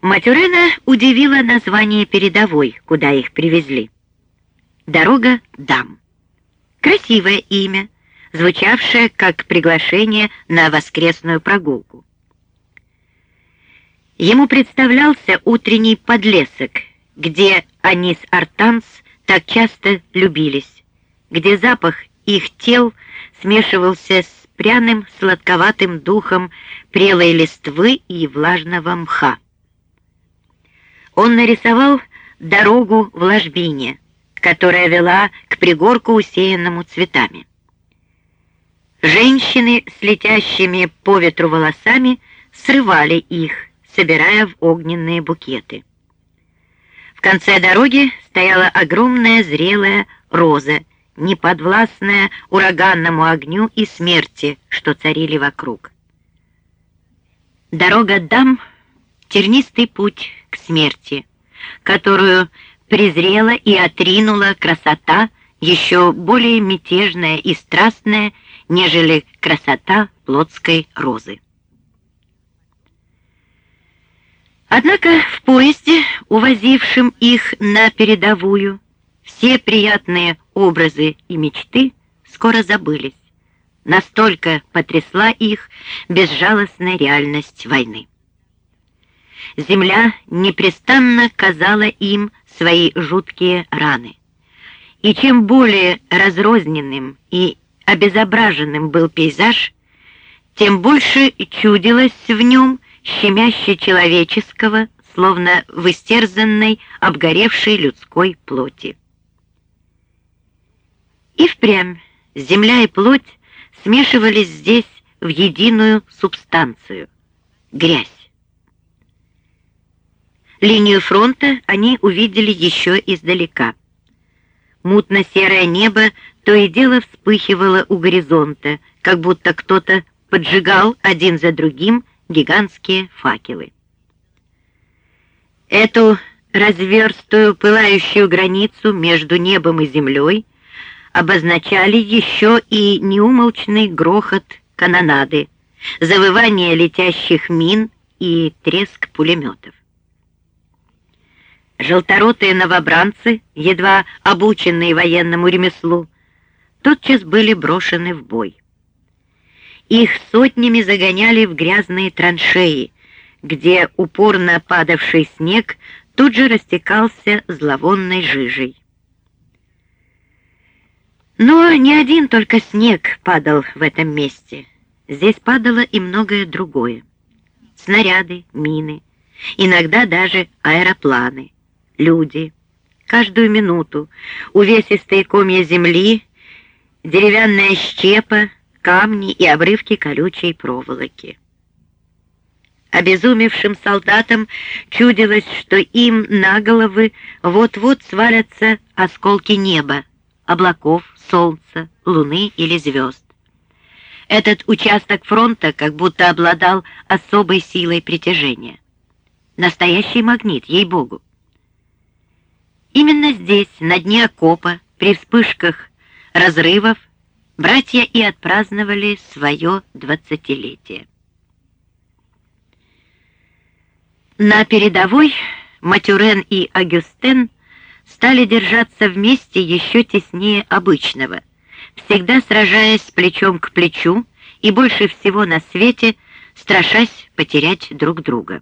Матюрена удивило название передовой, куда их привезли. Дорога Дам. Красивое имя, звучавшее как приглашение на воскресную прогулку. Ему представлялся утренний подлесок, где они с Артанс так часто любились, где запах их тел смешивался с пряным сладковатым духом прелой листвы и влажного мха. Он нарисовал дорогу в ложбине, которая вела к пригорку, усеянному цветами. Женщины с летящими по ветру волосами срывали их, собирая в огненные букеты. В конце дороги стояла огромная зрелая роза, неподвластная ураганному огню и смерти, что царили вокруг. Дорога дам — тернистый путь к смерти, которую презрела и отринула красота, еще более мятежная и страстная, нежели красота плотской розы. Однако в поезде, увозившем их на передовую, все приятные образы и мечты скоро забылись. Настолько потрясла их безжалостная реальность войны. Земля непрестанно казала им свои жуткие раны. И чем более разрозненным и обезображенным был пейзаж, тем больше чудилось в нем щемяще человеческого, словно в истерзанной, обгоревшей людской плоти. И впрямь земля и плоть смешивались здесь в единую субстанцию — грязь. Линию фронта они увидели еще издалека. Мутно-серое небо то и дело вспыхивало у горизонта, как будто кто-то поджигал один за другим гигантские факелы. Эту разверстую пылающую границу между небом и землей обозначали еще и неумолчный грохот канонады, завывание летящих мин и треск пулеметов. Желторотые новобранцы, едва обученные военному ремеслу, тотчас были брошены в бой. Их сотнями загоняли в грязные траншеи, где упорно падавший снег тут же растекался зловонной жижей. Но не один только снег падал в этом месте. Здесь падало и многое другое. Снаряды, мины, иногда даже аэропланы, люди. Каждую минуту увесистые комья земли, деревянная щепа, камни и обрывки колючей проволоки. Обезумевшим солдатам чудилось, что им на головы вот-вот свалятся осколки неба, облаков, солнца, луны или звезд. Этот участок фронта как будто обладал особой силой притяжения. Настоящий магнит, ей-богу. Именно здесь, на дне окопа, при вспышках разрывов, братья и отпраздновали свое двадцатилетие. На передовой Матюрен и Агюстен стали держаться вместе еще теснее обычного, всегда сражаясь плечом к плечу и больше всего на свете страшась потерять друг друга.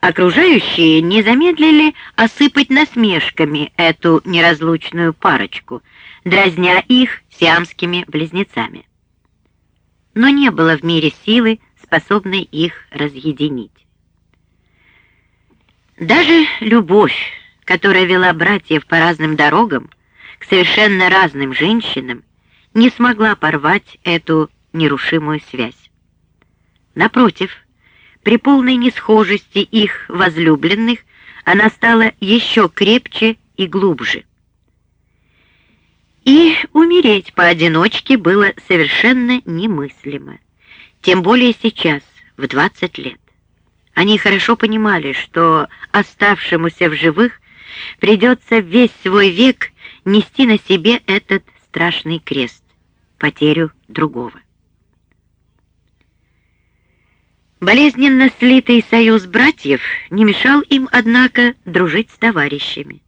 Окружающие не замедлили осыпать насмешками эту неразлучную парочку, дразня их сиамскими близнецами. Но не было в мире силы, способной их разъединить. Даже любовь, которая вела братьев по разным дорогам, к совершенно разным женщинам, не смогла порвать эту нерушимую связь. Напротив, при полной несхожести их возлюбленных она стала еще крепче и глубже. И умереть поодиночке было совершенно немыслимо, тем более сейчас, в 20 лет. Они хорошо понимали, что оставшемуся в живых придется весь свой век нести на себе этот страшный крест, потерю другого. Болезненно слитый союз братьев не мешал им, однако, дружить с товарищами.